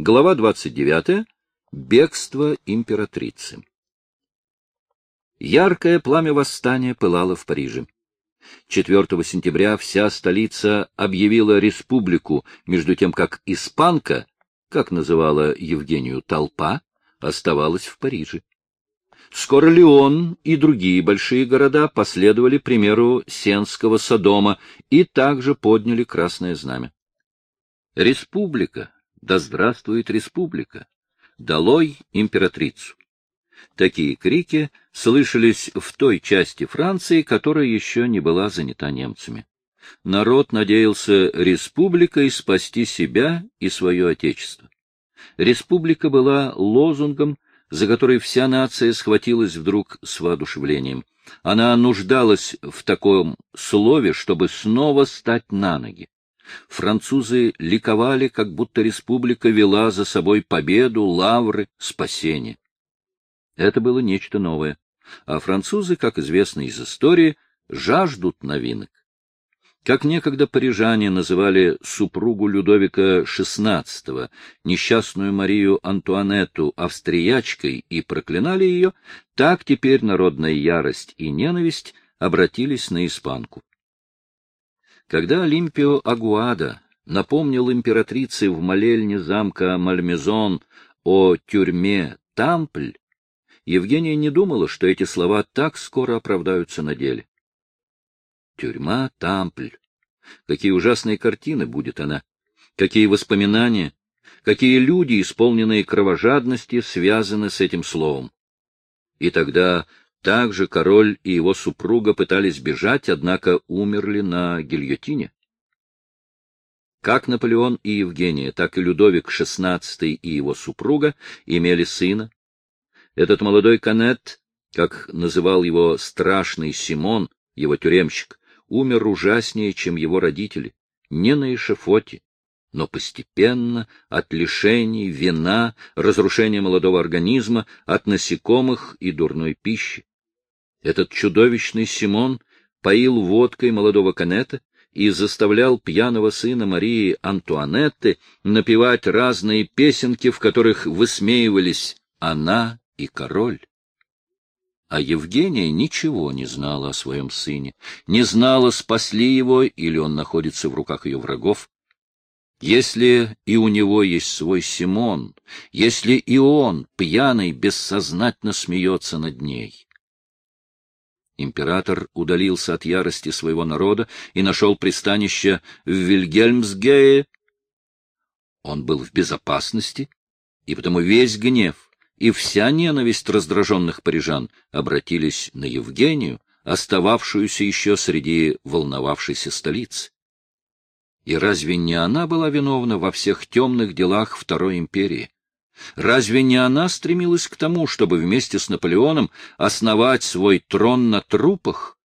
Глава 29. Бегство императрицы. Яркое пламя восстания пылало в Париже. 4 сентября вся столица объявила республику, между тем как испанка, как называла Евгению толпа, оставалась в Париже. Скоро Лион и другие большие города последовали примеру Сенского Содома и также подняли красное знамя. Республика, да здравствует республика! Долой императрицу! Такие крики слышались в той части Франции, которая еще не была занята немцами. Народ надеялся республикой спасти себя и свое отечество. Республика была лозунгом, за который вся нация схватилась вдруг с воодушевлением. Она нуждалась в таком слове, чтобы снова стать на ноги. Французы ликовали, как будто республика вела за собой победу, лавры, спасение. Это было нечто новое. А французы, как известно из истории, жаждут новинок. Как некогда парижане называли супругу Людовика XVI, несчастную Марию Антуанетту, австриячкой и проклинали ее, так теперь народная ярость и ненависть обратились на испанку. Когда Олимпио Агуада напомнил императрице в молельне замка Мальмезон о тюрьме Тампль, Евгения не думала, что эти слова так скоро оправдаются на деле. Тюрьма Тампль. Какие ужасные картины будет она! Какие воспоминания! Какие люди, исполненные кровожадности, связаны с этим словом! И тогда также король и его супруга пытались бежать, однако умерли на гильотине. Как Наполеон и Евгения, так и Людовик XVI и его супруга имели сына. Этот молодой Канет, как называл его страшный Симон, его тюремщик, умер ужаснее, чем его родители, не на эшафоте, но постепенно от лишений, вина, разрушения молодого организма, от насекомых и дурной пищи. Этот чудовищный Симон поил водкой молодого Канета и заставлял пьяного сына Марии Антуанетты напевать разные песенки, в которых высмеивались она и король. А Евгения ничего не знала о своем сыне, не знала, спасли его или он находится в руках ее врагов. Если и у него есть свой Симон, если и он, пьяный, бессознательно смеется над ней. Император удалился от ярости своего народа и нашел пристанище в Вильгельмсгее. Он был в безопасности, и потому весь гнев, и вся ненависть раздраженных парижан обратились на Евгению, остававшуюся еще среди волновавшейся столицы. И разве не она была виновна во всех темных делах Второй империи? Разве не она стремилась к тому, чтобы вместе с Наполеоном основать свой трон на трупах?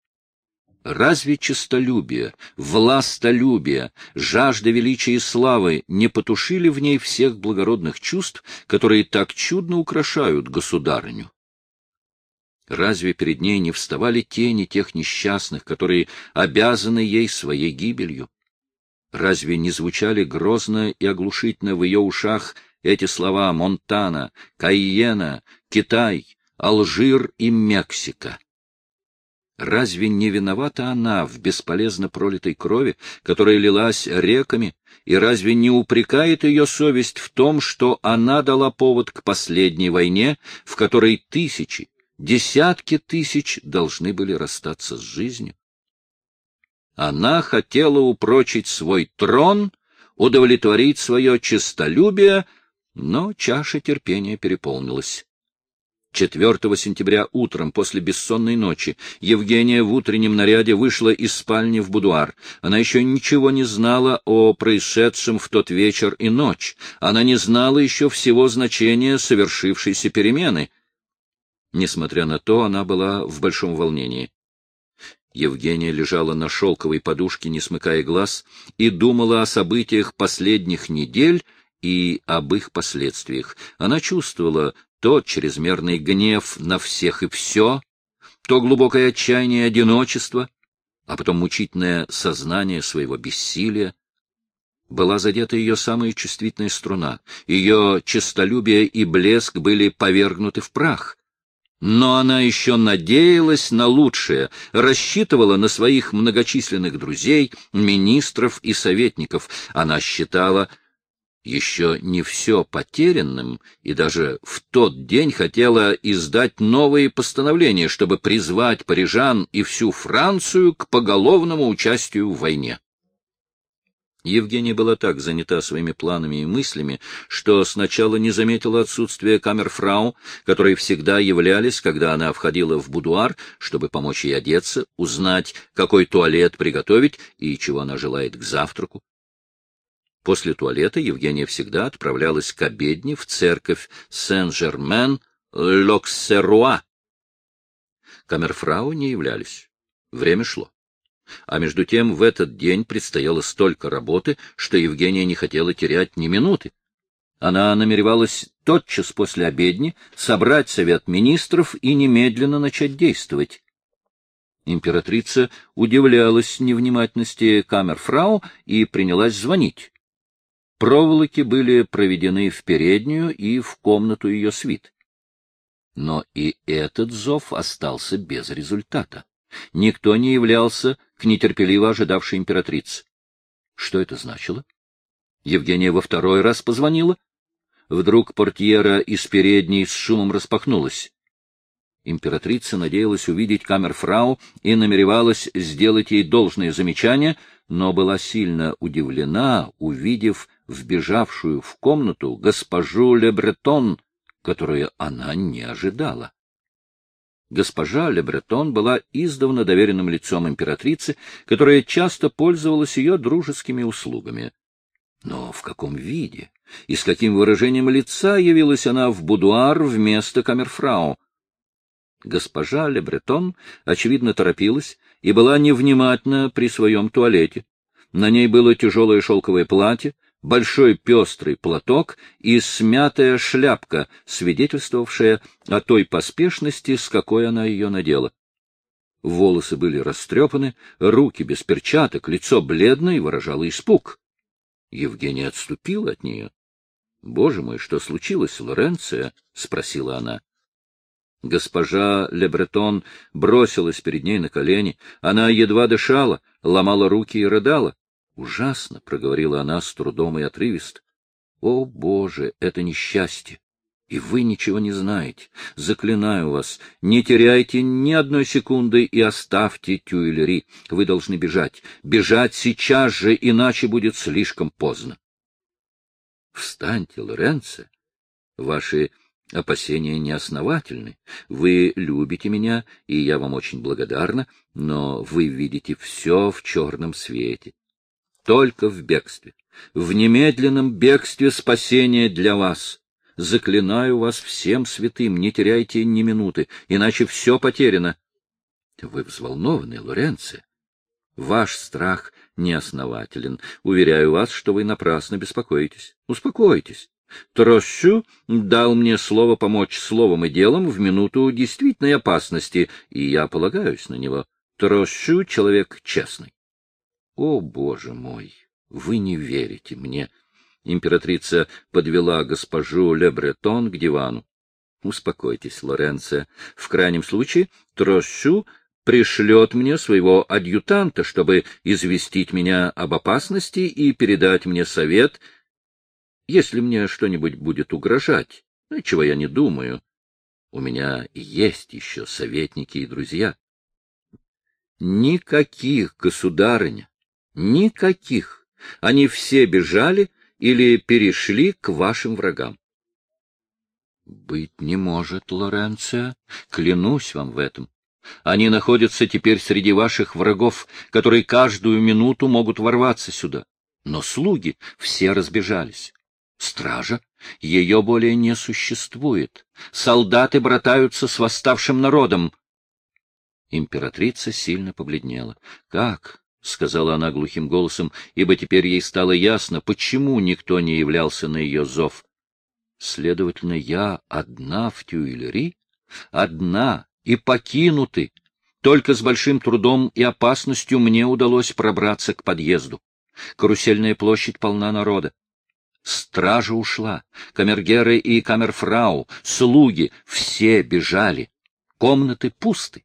Разве честолюбие, властолюбие, жажда величия и славы не потушили в ней всех благородных чувств, которые так чудно украшают государыню? Разве перед ней не вставали тени тех несчастных, которые обязаны ей своей гибелью? Разве не звучали грозно и оглушительно в ее ушах эти слова Монтана, Кайена, Китай, Алжир и Мексика? Разве не виновата она в бесполезно пролитой крови, которая лилась реками, и разве не упрекает ее совесть в том, что она дала повод к последней войне, в которой тысячи, десятки тысяч должны были расстаться с жизнью? Она хотела упрочить свой трон, удовлетворить свое честолюбие, но чаша терпения переполнилась. 4 сентября утром после бессонной ночи Евгения в утреннем наряде вышла из спальни в будуар. Она еще ничего не знала о происшедшем в тот вечер и ночь. Она не знала еще всего значения совершившейся перемены. Несмотря на то, она была в большом волнении. Евгения лежала на шелковой подушке, не смыкая глаз, и думала о событиях последних недель и об их последствиях. Она чувствовала то чрезмерный гнев на всех и все, то глубокое отчаяние и одиночество, а потом мучительное сознание своего бессилия. была задета ее самая чувствительная струна, ее честолюбие и блеск были повергнуты в прах. Но она еще надеялась на лучшее, рассчитывала на своих многочисленных друзей, министров и советников. Она считала еще не все потерянным и даже в тот день хотела издать новые постановления, чтобы призвать парижан и всю Францию к поголовному участию в войне. Евгения была так занята своими планами и мыслями, что сначала не заметила отсутствия камерфрау, которые всегда являлись, когда она входила в будуар, чтобы помочь ей одеться, узнать, какой туалет приготовить и чего она желает к завтраку. После туалета Евгения всегда отправлялась к обедне в церковь Сен-Жермен-Локсеруа. Камерфрау не являлись. Время шло. А между тем в этот день предстояло столько работы, что Евгения не хотела терять ни минуты. Она намеревалась тотчас после обедни собрать совет министров и немедленно начать действовать. Императрица удивлялась невнимательности камерфрау и принялась звонить. Проволоки были проведены в переднюю и в комнату ее свит. Но и этот зов остался без результата. Никто не являлся к нетерпеливо ожидавшей императрице. Что это значило? Евгения во второй раз позвонила. Вдруг портьера из передней с шумом распахнулась. Императрица надеялась увидеть камерфрау и намеревалась сделать ей должное замечание, но была сильно удивлена, увидев вбежавшую в комнату госпожу Лебретон, которую она не ожидала. Госпожа Лебретон была издавна доверенным лицом императрицы, которая часто пользовалась ее дружескими услугами. Но в каком виде и с каким выражением лица явилась она в будуар вместо камерфрау? Госпожа Лебретон, очевидно, торопилась и была невнимательна при своем туалете. На ней было тяжелое шелковое платье, большой пестрый платок и смятая шляпка, свидетельствовавшая о той поспешности, с какой она ее надела. Волосы были растрепаны, руки без перчаток, лицо бледное и выражало испуг. Евгения отступила от нее. — Боже мой, что случилось, Лоренция? — спросила она. Госпожа Лебретон бросилась перед ней на колени. Она едва дышала, ломала руки и рыдала. Ужасно, — проговорила она с трудом и отрывисто. О, Боже, это несчастье! И вы ничего не знаете. Заклинаю вас, не теряйте ни одной секунды и оставьте Тюильри. Вы должны бежать. Бежать сейчас же, иначе будет слишком поздно. Встаньте, Лоренцо. Ваши опасения неосновательны. Вы любите меня, и я вам очень благодарна, но вы видите все в черном свете только в бегстве. В немедленном бегстве спасение для вас. Заклинаю вас всем святым, не теряйте ни минуты, иначе все потеряно. Вы взволнованы, Лоренци. Ваш страх неоснователен. Уверяю вас, что вы напрасно беспокоитесь. Успокойтесь. Трощу дал мне слово помочь словом и делом в минуту действительной опасности, и я полагаюсь на него. Трощу — человек честный. О, боже мой, вы не верите мне. Императрица подвела госпожу Лебретон к дивану. Успокойтесь, Лоренцо. В крайнем случае, Трощу пришлет мне своего адъютанта, чтобы известить меня об опасности и передать мне совет, если мне что-нибудь будет угрожать, чего я не думаю. У меня есть еще советники и друзья. Никаких, государыня, Никаких. Они все бежали или перешли к вашим врагам. Быть не может, Лоренция. Клянусь вам в этом. Они находятся теперь среди ваших врагов, которые каждую минуту могут ворваться сюда. Но слуги все разбежались. Стража, ее более не существует. Солдаты братаются с восставшим народом. Императрица сильно побледнела. Как? — сказала она глухим голосом, ибо теперь ей стало ясно, почему никто не являлся на ее зов. — Следовательно, я одна в Тюильри? Одна и покинуты. Только с большим трудом и опасностью мне удалось пробраться к подъезду. Карусельная площадь полна народа. Стража ушла, камергеры и камерфрау, слуги, все бежали. Комнаты пусты.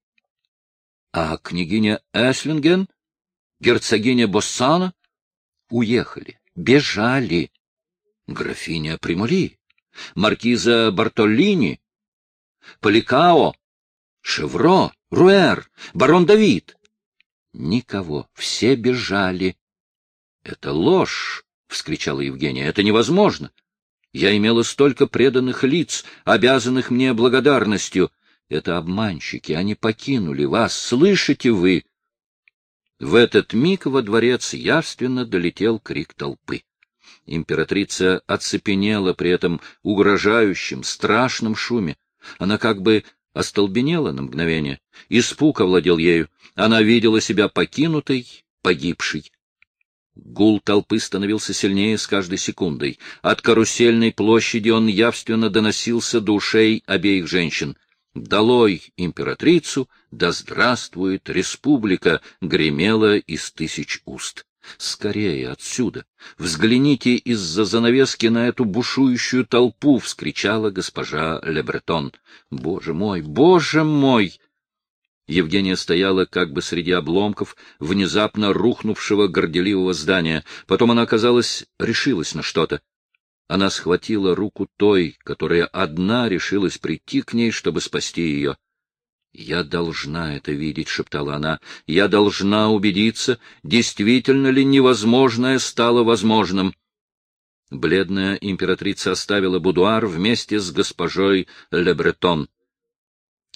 А княгиня Эслинген, герцогиня Боссана уехали, бежали. Графиня Примули, маркиза Бартоллини, Поликао, Шевро, Руэр, барон Давид. Никого, все бежали. — Это ложь! — вскричала Евгения. — Это невозможно! Я имела столько преданных лиц, обязанных мне благодарностью. Это обманщики, они покинули вас, слышите вы? В этот миг во дворец явственно долетел крик толпы. Императрица оцепенела при этом угрожающем, страшном шуме. Она как бы остолбенела на мгновение. Испуг овладел ею. Она видела себя покинутой, погибшей. Гул толпы становился сильнее с каждой секундой. От карусельной площади он явственно доносился до ушей обеих женщин. «Долой императрицу! Да здравствует республика!» гремело из тысяч уст. «Скорее отсюда! Взгляните из-за занавески на эту бушующую толпу!» — вскричала госпожа Лебретон. «Боже мой! Боже мой!» Евгения стояла как бы среди обломков внезапно рухнувшего горделивого здания. Потом она, казалось, решилась на что-то. Она схватила руку той, которая одна решилась прийти к ней, чтобы спасти ее. «Я должна это видеть», — шептала она. «Я должна убедиться, действительно ли невозможное стало возможным». Бледная императрица оставила будуар вместе с госпожой Лебретон.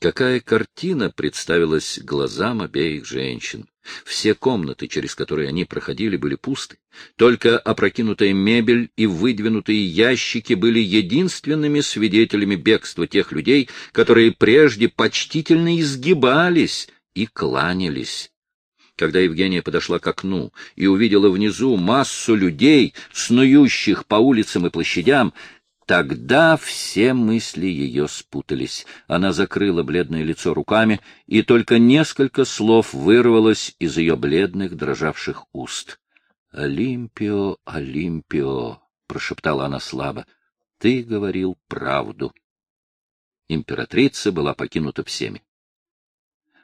Какая картина представилась глазам обеих женщин! Все комнаты, через которые они проходили, были пусты. Только опрокинутая мебель и выдвинутые ящики были единственными свидетелями бегства тех людей, которые прежде почтительно изгибались и кланялись. Когда Евгения подошла к окну и увидела внизу массу людей, снующих по улицам и площадям, Тогда все мысли ее спутались. Она закрыла бледное лицо руками, и только несколько слов вырвалось из ее бледных, дрожавших уст. — Олимпио, Олимпио, — прошептала она слабо, — ты говорил правду. Императрица была покинута всеми.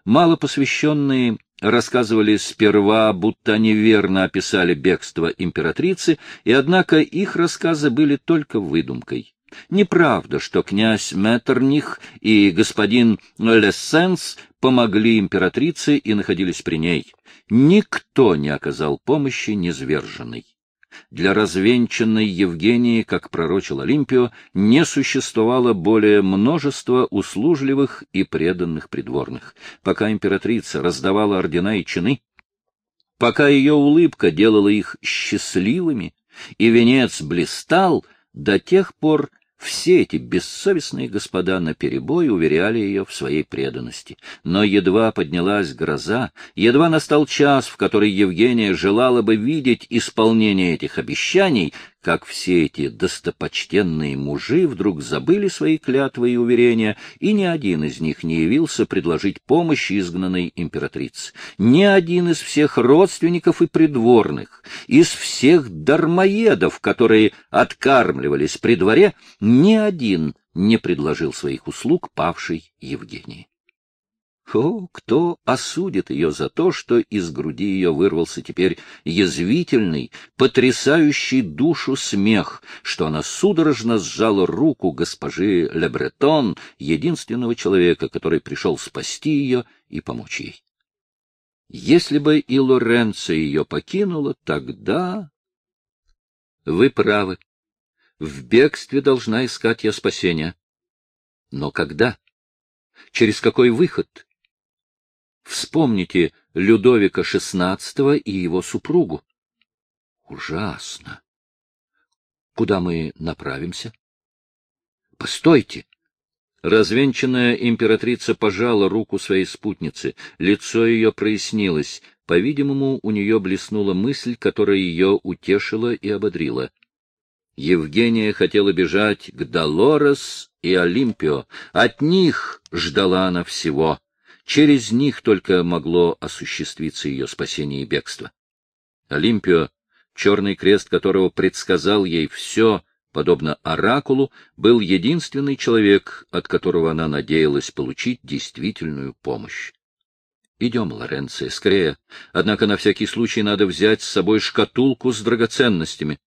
Мало посвященные рассказывали сперва, будто они верно описали бегство императрицы, и однако их рассказы были только выдумкой. Неправда, что князь Меттерних и господин Лессенс помогли императрице и находились при ней. Никто не оказал помощи низверженной. Для развенчанной Евгении, как пророчил Олимпио, не существовало более множества услужливых и преданных придворных. Пока императрица раздавала ордена и чины, пока ее улыбка делала их счастливыми, и венец блистал, до тех пор все эти бессовестные господа наперебой уверяли ее в своей преданности. Но едва поднялась гроза, едва настал час, в который Евгения желала бы видеть исполнение этих обещаний, как все эти достопочтенные мужи вдруг забыли свои клятвы и уверения, и ни один из них не явился предложить помощь изгнанной императрице. Ни один из всех родственников и придворных, из всех дармоедов, которые откармливались при дворе, ни один не предложил своих услуг павшей Евгении. О, кто осудит ее за то, что из груди ее вырвался теперь язвительный, потрясающий душу смех, что она судорожно сжала руку госпожи Лебретон, единственного человека, который пришел спасти ее и помочь ей. Если бы и Лоренцо ее покинула, тогда... Вы правы. В бегстве должна искать я спасения. Но когда? Через какой выход? Вспомните Людовика XVI и его супругу. Ужасно. Куда мы направимся? Постойте. Развенчанная императрица пожала руку своей спутницы. Лицо ее прояснилось. По-видимому, у нее блеснула мысль, которая ее утешила и ободрила. Евгения хотела бежать к Долорес и Олимпио. От них ждала она всего. Через них только могло осуществиться ее спасение и бегство. Олимпио черный крест которого предсказал ей все, подобно оракулу, был единственный человек, от которого она надеялась получить действительную помощь. Идем, Лоренцо, скорее. Однако на всякий случай надо взять с собой шкатулку с драгоценностями.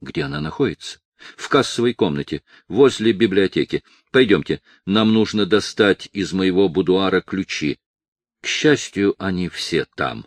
Где она находится? В кассовой комнате, возле библиотеки. Пойдемте, нам нужно достать из моего будуара ключи. К счастью, они все там.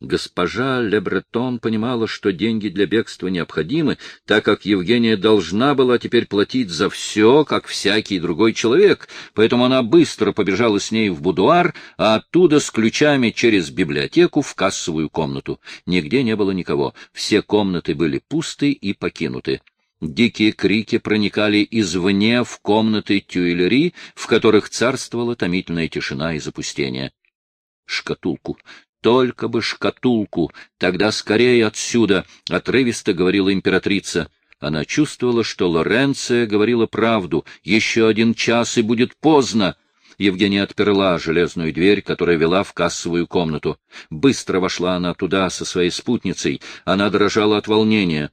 Госпожа Лебретон понимала, что деньги для бегства необходимы, так как Евгения должна была теперь платить за все, как всякий другой человек, поэтому она быстро побежала с ней в будуар, а оттуда с ключами через библиотеку в кассовую комнату. Нигде не было никого, все комнаты были пусты и покинуты. Дикие крики проникали извне в комнаты тюэлери, в которых царствовала томительная тишина и запустение. Шкатулку, только бы шкатулку, тогда скорее отсюда, — отрывисто говорила императрица. Она чувствовала, что Лоренция говорила правду. Еще один час, и будет поздно. Евгения отперла железную дверь, которая вела в кассовую комнату. Быстро вошла она туда со своей спутницей. Она дрожала от волнения.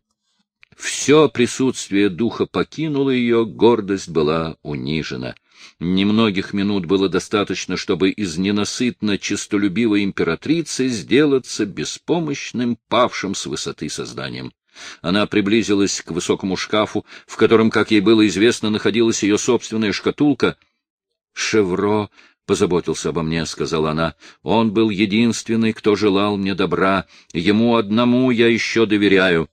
Все присутствие духа покинуло ее, гордость была унижена. Немногих минут было достаточно, чтобы из ненасытно честолюбивой императрицы сделаться беспомощным, павшим с высоты созданием. Она приблизилась к высокому шкафу, в котором, как ей было известно, находилась ее собственная шкатулка. «Шевро позаботился обо мне», — сказала она. «Он был единственный, кто желал мне добра. Ему одному я еще доверяю».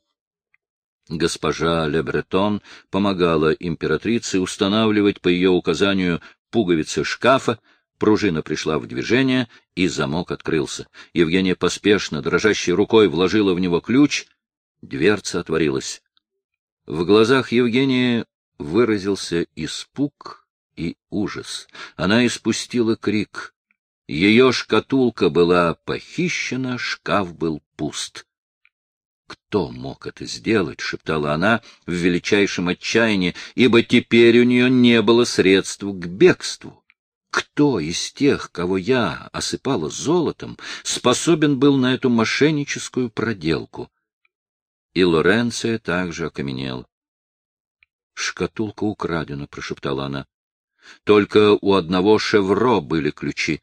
Госпожа Лебретон помогала императрице устанавливать по ее указанию пуговицы шкафа, пружина пришла в движение, и замок открылся. Евгения поспешно, дрожащей рукой, вложила в него ключ, дверца отворилась. В глазах Евгении выразился испуг и ужас. Она испустила крик. Ее шкатулка была похищена, шкаф был пуст. «Кто мог это сделать?» — шептала она в величайшем отчаянии, ибо теперь у нее не было средств к бегству. Кто из тех, кого я осыпала золотом, способен был на эту мошенническую проделку? И Лоренция также окаменела. «Шкатулка украдена», — прошептала она. «Только у одного шевро были ключи.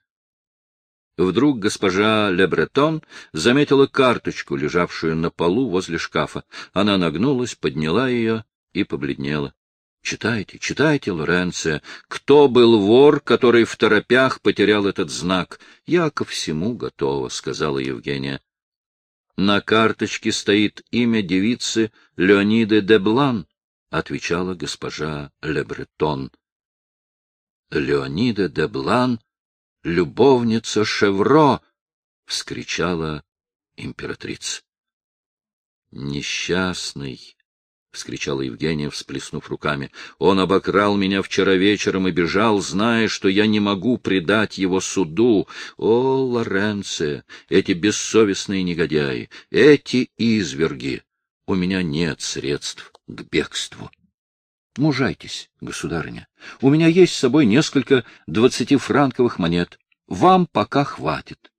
Вдруг госпожа Лебретон заметила карточку, лежавшую на полу возле шкафа. Она нагнулась, подняла ее и побледнела. — Читайте, читайте, Лоренция. Кто был вор, который в торопях потерял этот знак? — Я ко всему готова, — сказала Евгения. На карточке стоит имя девицы Леониды де Блан, — отвечала госпожа Лебретон. Леонида де Блан — любовница Шевро! — вскричала императрица. — Несчастный! — вскричала Евгения, всплеснув руками. — Он обокрал меня вчера вечером и бежал, зная, что я не могу предать его суду. О, Лоренция, эти бессовестные негодяи, эти изверги! У меня нет средств к бегству. Мужайтесь, государыня. У меня есть с собой несколько двадцатифранковых монет. Вам пока хватит.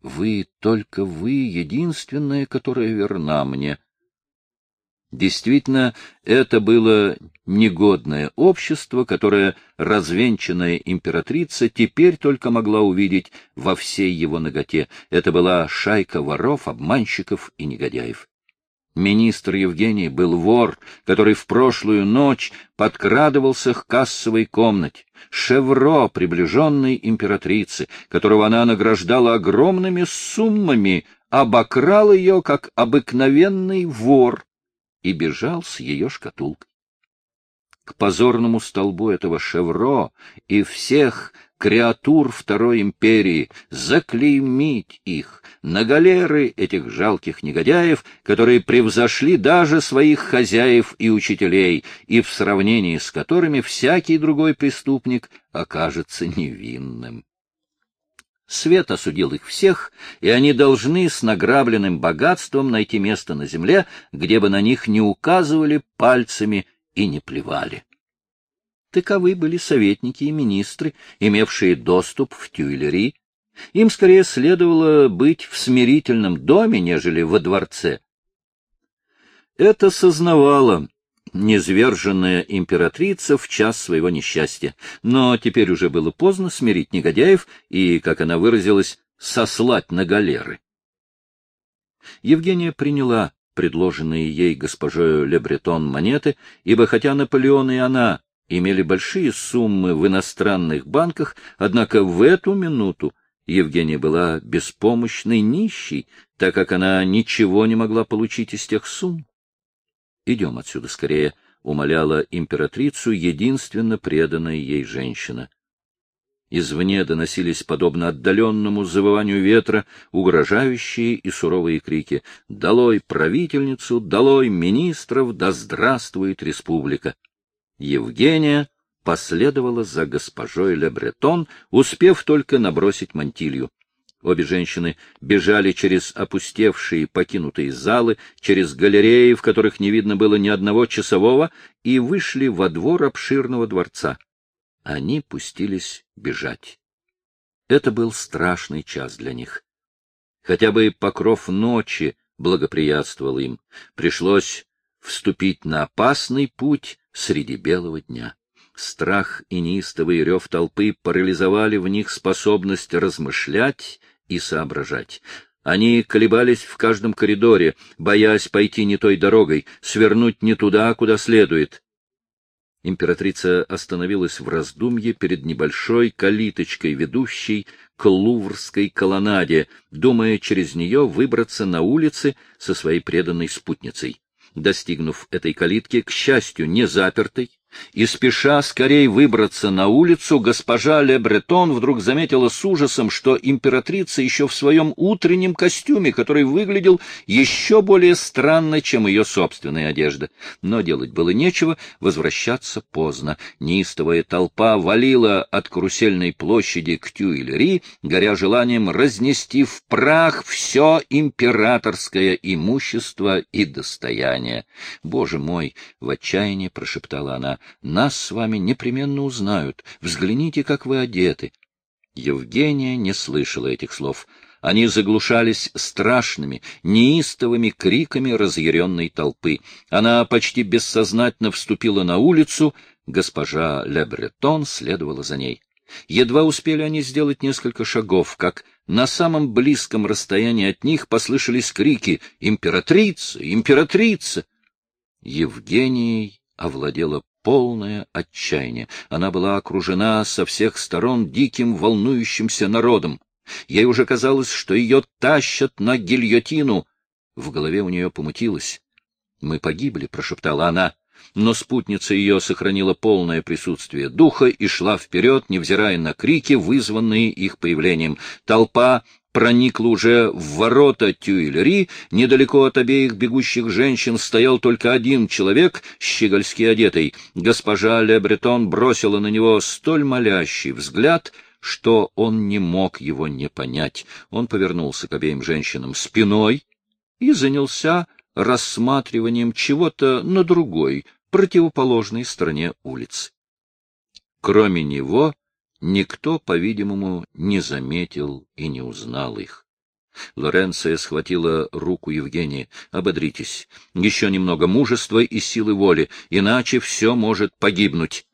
Вы, только вы, единственная, которая верна мне. Действительно, это было негодное общество, которое развенчанная императрица теперь только могла увидеть во всей его ноготе. Это была шайка воров, обманщиков и негодяев. Министр Евгений был вор, который в прошлую ночь подкрадывался к кассовой комнате. Шевро, приближенной императрицы, которого она награждала огромными суммами, обокрал ее, как обыкновенный вор, и бежал с ее шкатулкой. К позорному столбу этого Шевро и всех креатур Второй империи, заклеймить их, на галеры этих жалких негодяев, которые превзошли даже своих хозяев и учителей, и в сравнении с которыми всякий другой преступник окажется невинным. Свет осудил их всех, и они должны с награбленным богатством найти место на земле, где бы на них не указывали пальцами и не плевали. Таковы были советники и министры, имевшие доступ в Тюильри. Им скорее следовало быть в смирительном доме, нежели во дворце. Это сознавала низверженная императрица в час своего несчастья, но теперь уже было поздно смирить негодяев и, как она выразилась, сослать на галеры. Евгения приняла предложенные ей госпожою Лебретон монеты, ибо хотя Наполеон и она имели большие суммы в иностранных банках, однако в эту минуту Евгения была беспомощной нищей, так как она ничего не могла получить из тех сумм. «Идем отсюда скорее», — умоляла императрицу единственно преданная ей женщина. Извне доносились, подобно отдаленному завыванию ветра, угрожающие и суровые крики «Долой правительницу! Долой министров! Да здравствует республика!» Евгения последовала за госпожой Лебретон, успев только набросить мантилью. Обе женщины бежали через опустевшие покинутые залы, через галереи, в которых не видно было ни одного часового, и вышли во двор обширного дворца они пустились бежать. Это был страшный час для них. Хотя бы покров ночи благоприятствовал им, пришлось вступить на опасный путь среди белого дня. Страх и неистовый рев толпы парализовали в них способность размышлять и соображать. Они колебались в каждом коридоре, боясь пойти не той дорогой, свернуть не туда, куда следует. Императрица остановилась в раздумье перед небольшой калиточкой, ведущей к Луврской колоннаде, думая через нее выбраться на улицы со своей преданной спутницей. Достигнув этой калитки, к счастью, не запертой, и спеша скорее выбраться на улицу, госпожа Ле Бретон вдруг заметила с ужасом, что императрица еще в своем утреннем костюме, который выглядел еще более странно, чем ее собственная одежда. Но делать было нечего, возвращаться поздно. Неистовая толпа валила от карусельной площади к Тюильри, горя желанием разнести в прах все императорское имущество и достояние. «Боже мой!» — в отчаянии прошептала она. Нас с вами непременно узнают. Взгляните, как вы одеты. Евгения не слышала этих слов. Они заглушались страшными, неистовыми криками разъяренной толпы. Она почти бессознательно вступила на улицу, госпожа Лебретон следовала за ней. Едва успели они сделать несколько шагов, как на самом близком расстоянии от них послышались крики «Императрица! Императрица!» Евгенией овладела полное отчаяние. Она была окружена со всех сторон диким волнующимся народом. Ей уже казалось, что ее тащат на гильотину. В голове у нее помутилось. «Мы погибли», — прошептала она. Но спутница ее сохранила полное присутствие духа и шла вперед, невзирая на крики, вызванные их появлением. Толпа проникла уже в ворота Тюильри, недалеко от обеих бегущих женщин стоял только один человек, щегольски одетый. Госпожа Ле Бретон бросила на него столь молящий взгляд, что он не мог его не понять. Он повернулся к обеим женщинам спиной и занялся рассматриванием чего-то на другой, противоположной стороне улицы. Кроме него Никто, по-видимому, не заметил и не узнал их. Лоренция схватила руку Евгении. «Ободритесь. Еще немного мужества и силы воли, иначе все может погибнуть».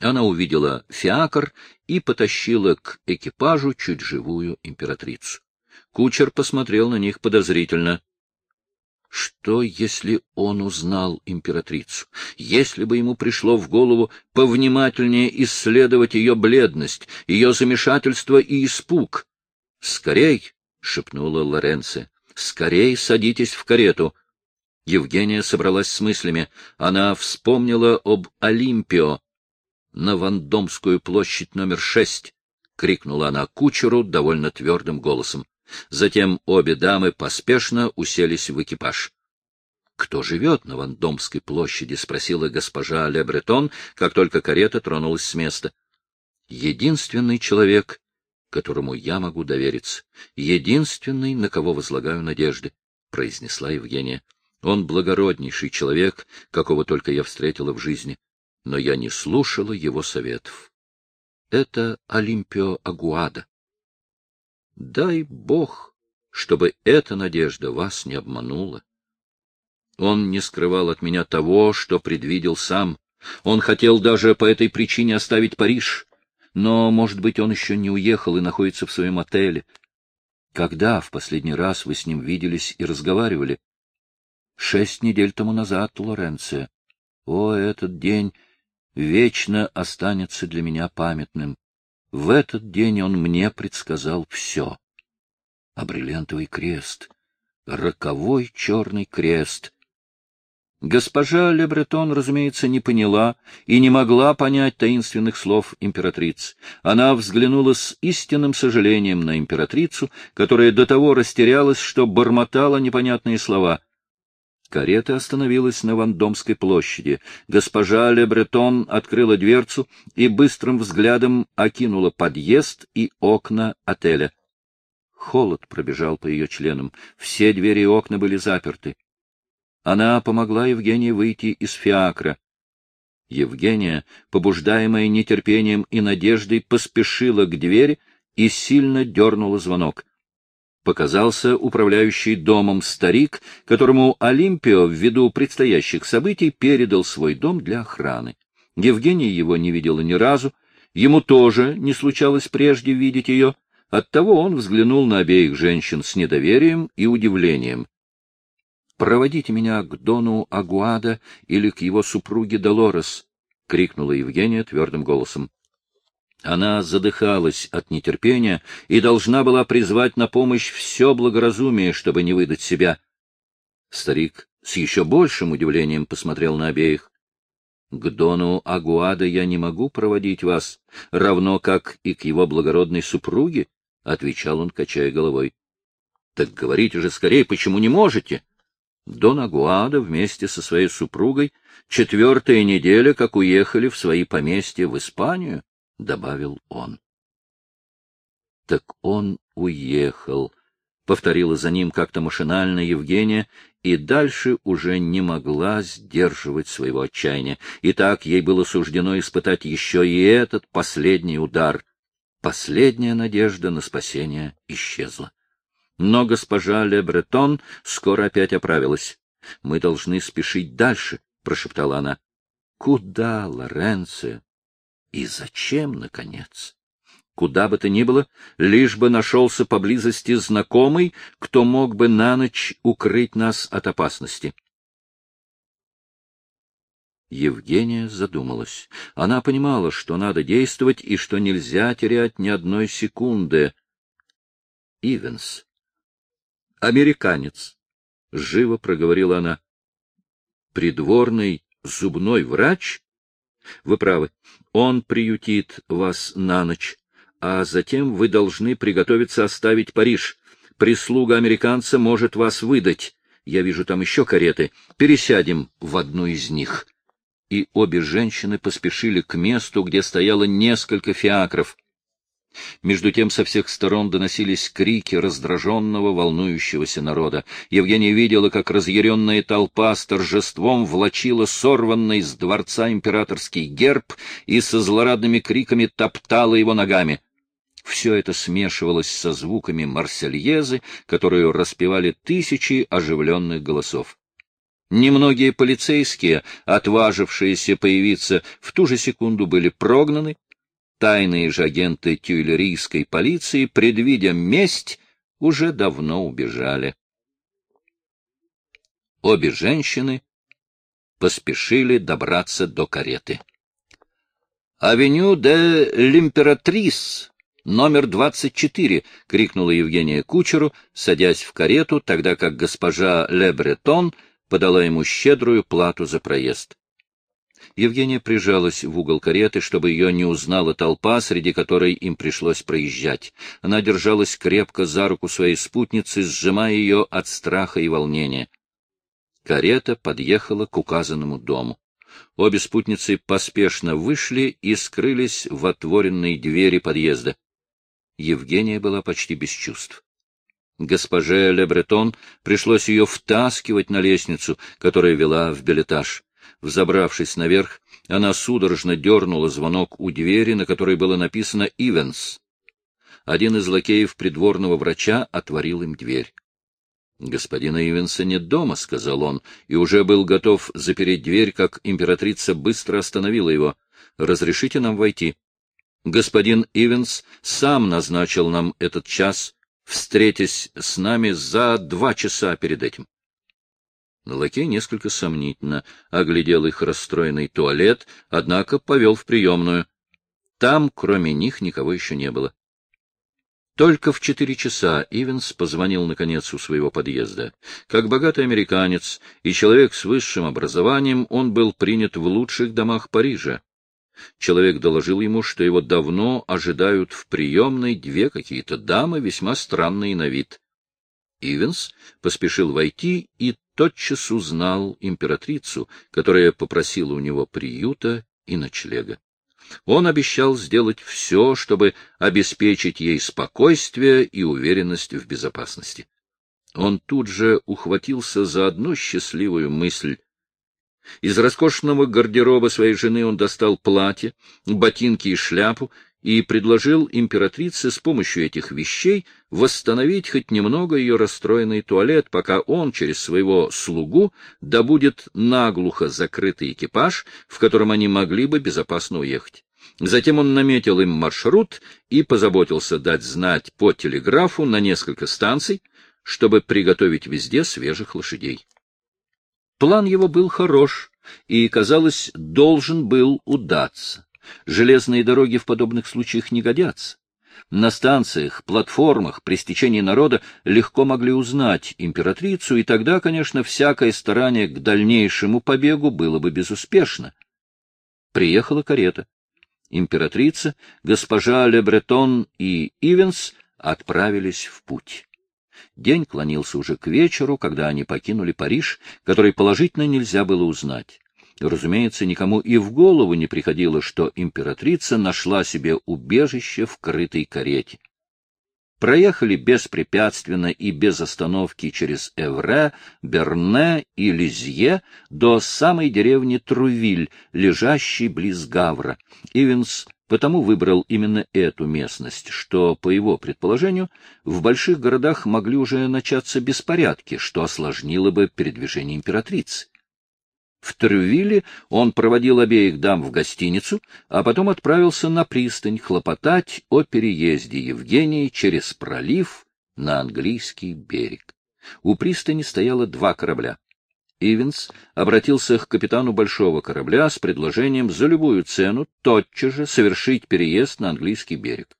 Она увидела фиакр и потащила к экипажу чуть живую императрицу. Кучер посмотрел на них подозрительно. Что, если он узнал императрицу? Если бы ему пришло в голову повнимательнее исследовать ее бледность, ее замешательство и испуг? — Скорей! — шепнула Лоренце. — Скорей садитесь в карету! Евгения собралась с мыслями. Она вспомнила об Олимпио на Вандомскую площадь номер шесть. — крикнула она кучеру довольно твердым голосом. Затем обе дамы поспешно уселись в экипаж. — Кто живет на Вандомской площади? — спросила госпожа Ле как только карета тронулась с места. — Единственный человек, которому я могу довериться, единственный, на кого возлагаю надежды, — произнесла Евгения. Он благороднейший человек, какого только я встретила в жизни, но я не слушала его советов. Это Олимпио Агуада. Дай Бог, чтобы эта надежда вас не обманула. Он не скрывал от меня того, что предвидел сам. Он хотел даже по этой причине оставить Париж. Но, может быть, он еще не уехал и находится в своем отеле. Когда в последний раз вы с ним виделись и разговаривали? Шесть недель тому назад, Лоренция. О, этот день вечно останется для меня памятным. В этот день он мне предсказал все. А бриллиантовый крест, роковой черный крест, Госпожа Лебретон, разумеется, не поняла и не могла понять таинственных слов императрицы. Она взглянула с истинным сожалением на императрицу, которая до того растерялась, что бормотала непонятные слова. Карета остановилась на Вандомской площади. Госпожа Лебретон открыла дверцу и быстрым взглядом окинула подъезд и окна отеля. Холод пробежал по ее членам. Все двери и окна были заперты. Она помогла Евгении выйти из фиакра. Евгения, побуждаемая нетерпением и надеждой, поспешила к двери и сильно дернула звонок. Показался управляющий домом старик, которому Олимпио ввиду предстоящих событий передал свой дом для охраны. Евгения его не видела ни разу, ему тоже не случалось прежде видеть ее, оттого он взглянул на обеих женщин с недоверием и удивлением. Проводите меня к Дону Агуада или к его супруге Долорес, — крикнула Евгения твердым голосом. Она задыхалась от нетерпения и должна была призвать на помощь все благоразумие, чтобы не выдать себя. Старик с еще большим удивлением посмотрел на обеих. — К Дону Агуада я не могу проводить вас, равно как и к его благородной супруге, — отвечал он, качая головой. — Так говорите же скорее, почему не можете? — Дон Агуада вместе со своей супругой четвертая неделя, как уехали в свои поместья в Испанию, — добавил он. — Так он уехал, — повторила за ним как-то машинально Евгения, и дальше уже не могла сдерживать своего отчаяния. И так ей было суждено испытать еще и этот последний удар. Последняя надежда на спасение исчезла. Но госпожа Ле Бретон скоро опять оправилась. — Мы должны спешить дальше, — прошептала она. — Куда, Лоренцо? И зачем, наконец? Куда бы то ни было, лишь бы нашелся поблизости знакомый, кто мог бы на ночь укрыть нас от опасности. Евгения задумалась. Она понимала, что надо действовать и что нельзя терять ни одной секунды. Ивенс американец, — живо проговорила она. — Придворный зубной врач? Вы правы, он приютит вас на ночь, а затем вы должны приготовиться оставить Париж. Прислуга американца может вас выдать. Я вижу там еще кареты. Пересядем в одну из них. И обе женщины поспешили к месту, где стояло несколько фиакров. Между тем со всех сторон доносились крики раздраженного, волнующегося народа. Евгения видела, как разъяренная толпа с торжеством влачила сорванный с дворца императорский герб и со злорадными криками топтала его ногами. Все это смешивалось со звуками марсельезы, которую распевали тысячи оживленных голосов. Немногие полицейские, отважившиеся появиться, в ту же секунду были прогнаны, Тайные же агенты тюильрийской полиции, предвидя месть, уже давно убежали. Обе женщины поспешили добраться до кареты. «Авеню де l'Imperatrice, номер двадцать четыре!» — крикнула Евгения кучеру, садясь в карету, тогда как госпожа Ле Бретон подала ему щедрую плату за проезд. Евгения прижалась в угол кареты, чтобы ее не узнала толпа, среди которой им пришлось проезжать. Она держалась крепко за руку своей спутницы, сжимая ее от страха и волнения. Карета подъехала к указанному дому. Обе спутницы поспешно вышли и скрылись в отворенной двери подъезда. Евгения была почти без чувств. Госпоже Лебретон пришлось ее втаскивать на лестницу, которая вела в билетаж. Взобравшись наверх, она судорожно дернула звонок у двери, на которой было написано «Ивенс». один из лакеев придворного врача отворил им дверь. — Господина Ивенса нет дома, — сказал он, и уже был готов запереть дверь, как императрица быстро остановила его. — Разрешите нам войти. Господин Ивенс сам назначил нам этот час, встретясь с нами за два часа перед этим. Лакей несколько сомнительно оглядел их расстроенный туалет, однако повел в приемную. Там, кроме них, никого еще не было. Только в четыре часа Ивенс позвонил, наконец, у своего подъезда. Как богатый американец и человек с высшим образованием, он был принят в лучших домах Парижа. Человек доложил ему, что его давно ожидают в приемной две какие-то дамы, весьма странные на вид. Ивенс поспешил войти и тотчас узнал императрицу, которая попросила у него приюта и ночлега. Он обещал сделать все, чтобы обеспечить ей спокойствие и уверенность в безопасности. Он тут же ухватился за одну счастливую мысль. Из роскошного гардероба своей жены он достал платье, ботинки и шляпу и предложил императрице с помощью этих вещей восстановить хоть немного ее расстроенный туалет, пока он через своего слугу добудет наглухо закрытый экипаж, в котором они могли бы безопасно уехать. Затем он наметил им маршрут и позаботился дать знать по телеграфу на несколько станций, чтобы приготовить везде свежих лошадей. План его был хорош и, казалось, должен был удаться. Железные дороги в подобных случаях не годятся. На станциях, платформах, при стечении народа легко могли узнать императрицу, и тогда, конечно, всякое старание к дальнейшему побегу было бы безуспешно. Приехала карета. Императрица, госпожа Лебретон и Ивенс отправились в путь. День клонился уже к вечеру, когда они покинули Париж, который положительно нельзя было узнать. Разумеется, никому и в голову не приходило, что императрица нашла себе убежище в крытой карете. Проехали беспрепятственно и без остановки через Эвре, Берне и Лизье до самой деревни Трувиль, лежащей близ Гавра. Ивенс потому выбрал именно эту местность, что, по его предположению, в больших городах могли уже начаться беспорядки, что осложнило бы передвижение императрицы. В Трювилле он проводил обеих дам в гостиницу, а потом отправился на пристань хлопотать о переезде Евгении через пролив на английский берег. У пристани стояло два корабля. Ивенс обратился к капитану большого корабля с предложением за любую цену тотчас же совершить переезд на английский берег.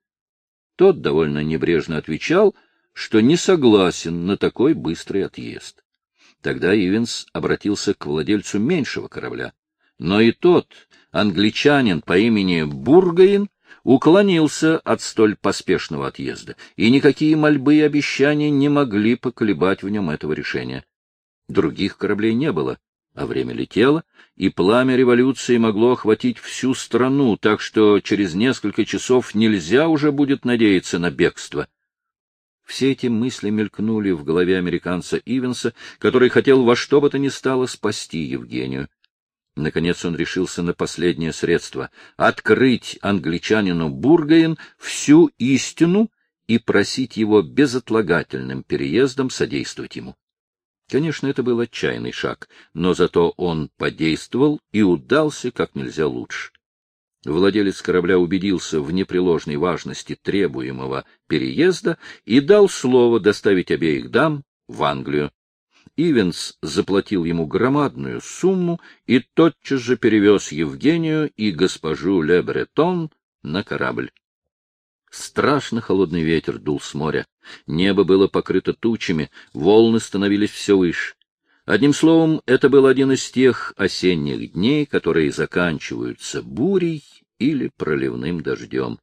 Тот довольно небрежно отвечал, что не согласен на такой быстрый отъезд. Тогда Ивенс обратился к владельцу меньшего корабля. Но и тот, англичанин по имени Бургаин, уклонился от столь поспешного отъезда, и никакие мольбы и обещания не могли поколебать в нем этого решения. Других кораблей не было, а время летело, и пламя революции могло охватить всю страну, так что через несколько часов нельзя уже будет надеяться на бегство. Все эти мысли мелькнули в голове американца Ивенса, который хотел во что бы то ни стало спасти Евгению. Наконец он решился на последнее средство — открыть англичанину Бургаин всю истину и просить его безотлагательным переездом содействовать ему. Конечно, это был отчаянный шаг, но зато он подействовал и удался как нельзя лучше. Владелец корабля убедился в непреложной важности требуемого переезда и дал слово доставить обеих дам в Англию. Ивенс заплатил ему громадную сумму и тотчас же перевез Евгению и госпожу Ле Бретон на корабль. Страшно холодный ветер дул с моря. Небо было покрыто тучами, волны становились все выше. Одним словом, это был один из тех осенних дней, которые заканчиваются бурей или проливным дождем.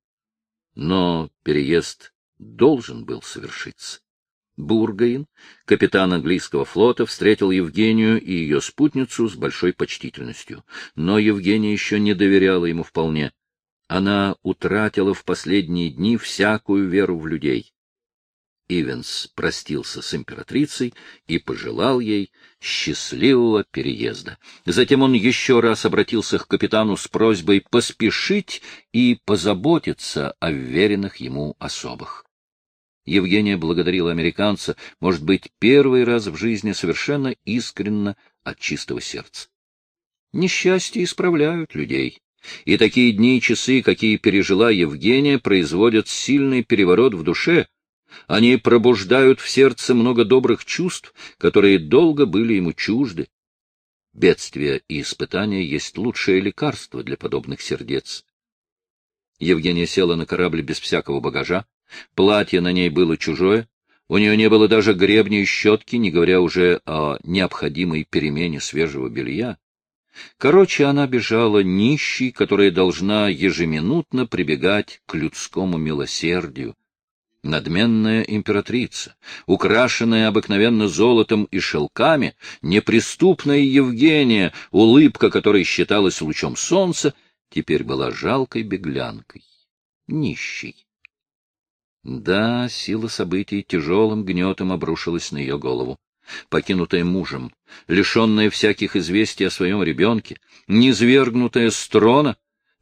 Но переезд должен был совершиться. Бургаин, капитан английского флота, встретил Евгению и ее спутницу с большой почтительностью. Но Евгения еще не доверяла ему вполне. Она утратила в последние дни всякую веру в людей. Ивенс простился с императрицей и пожелал ей счастливого переезда. Затем он еще раз обратился к капитану с просьбой поспешить и позаботиться о веренных ему особых. Евгения благодарила американца, может быть, первый раз в жизни совершенно искренно от чистого сердца. Несчастья исправляют людей. И такие дни и часы, какие пережила Евгения, производят сильный переворот в душе. Они пробуждают в сердце много добрых чувств, которые долго были ему чужды. Бедствия и испытания есть лучшее лекарство для подобных сердец. Евгения села на корабль без всякого багажа. Платье на ней было чужое. У нее не было даже гребня и щетки, не говоря уже о необходимой перемене свежего белья. Короче, она бежала нищей, которая должна ежеминутно прибегать к людскому милосердию. Надменная императрица, украшенная обыкновенно золотом и шелками, неприступная Евгения, улыбка которой считалась лучом солнца, теперь была жалкой беглянкой, нищей. Да, сила событий тяжелым гнетом обрушилась на ее голову покинутая мужем, лишенная всяких известий о своем ребенке, низвергнутая с трона,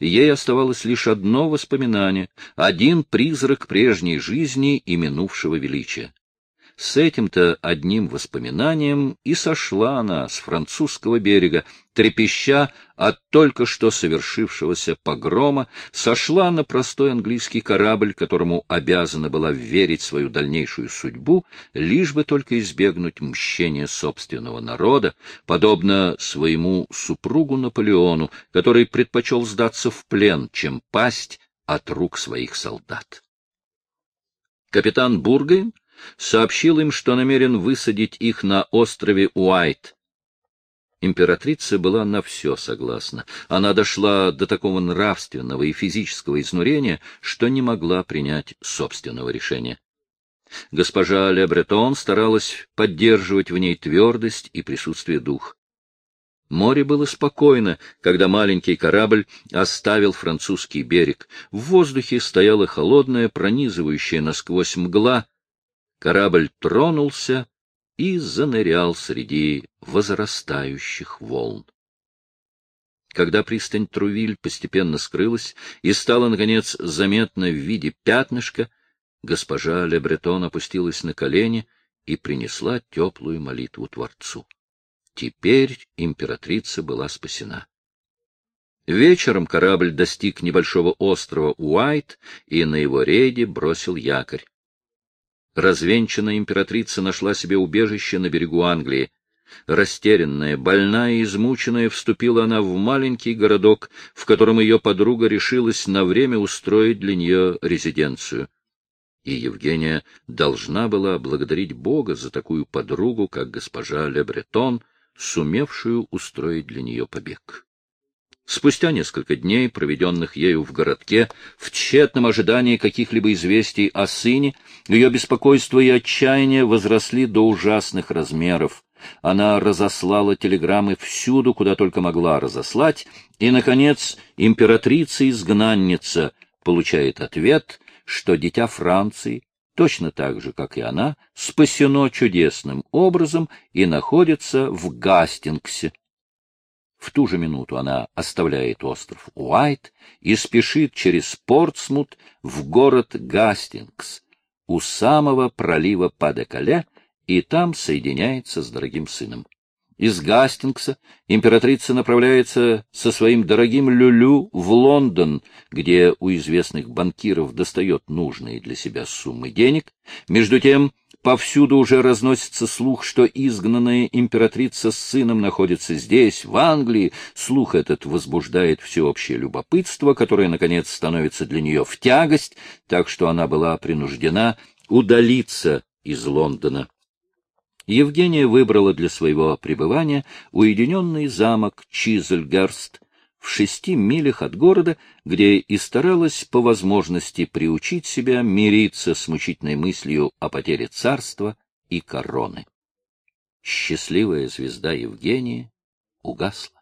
ей оставалось лишь одно воспоминание, один призрак прежней жизни и минувшего величия. С этим-то одним воспоминанием и сошла она с французского берега, трепеща от только что совершившегося погрома, сошла на простой английский корабль, которому обязана была верить свою дальнейшую судьбу, лишь бы только избегнуть мщения собственного народа, подобно своему супругу Наполеону, который предпочел сдаться в плен, чем пасть от рук своих солдат. Капитан Бургейн сообщил им, что намерен высадить их на острове Уайт. Императрица была на все согласна. Она дошла до такого нравственного и физического изнурения, что не могла принять собственного решения. Госпожа Ле Бретон старалась поддерживать в ней твердость и присутствие духа. Море было спокойно, когда маленький корабль оставил французский берег. В воздухе стояла холодная, пронизывающая насквозь мгла, Корабль тронулся и занырял среди возрастающих волн. Когда пристань Трувиль постепенно скрылась и стала, наконец, заметна в виде пятнышка, госпожа Лебретон опустилась на колени и принесла теплую молитву Творцу. Теперь императрица была спасена. Вечером корабль достиг небольшого острова Уайт и на его рейде бросил якорь. Развенчанная императрица нашла себе убежище на берегу Англии. Растерянная, больная и измученная вступила она в маленький городок, в котором ее подруга решилась на время устроить для нее резиденцию. И Евгения должна была благодарить Бога за такую подругу, как госпожа Лебретон, сумевшую устроить для нее побег. Спустя несколько дней, проведенных ею в городке, в тщетном ожидании каких-либо известий о сыне, ее беспокойство и отчаяние возросли до ужасных размеров. Она разослала телеграммы всюду, куда только могла разослать, и, наконец, императрица-изгнанница получает ответ, что дитя Франции, точно так же, как и она, спасено чудесным образом и находится в Гастингсе, в ту же минуту она оставляет остров Уайт и спешит через Портсмут в город Гастингс у самого пролива Падекале и там соединяется с дорогим сыном. Из Гастингса императрица направляется со своим дорогим Люлю в Лондон, где у известных банкиров достает нужные для себя суммы денег. Между тем Повсюду уже разносится слух, что изгнанная императрица с сыном находится здесь, в Англии. Слух этот возбуждает всеобщее любопытство, которое, наконец, становится для нее в тягость, так что она была принуждена удалиться из Лондона. Евгения выбрала для своего пребывания уединенный замок Чизельгерст, в шести милях от города, где и старалась по возможности приучить себя мириться с мучительной мыслью о потере царства и короны. Счастливая звезда Евгении угасла.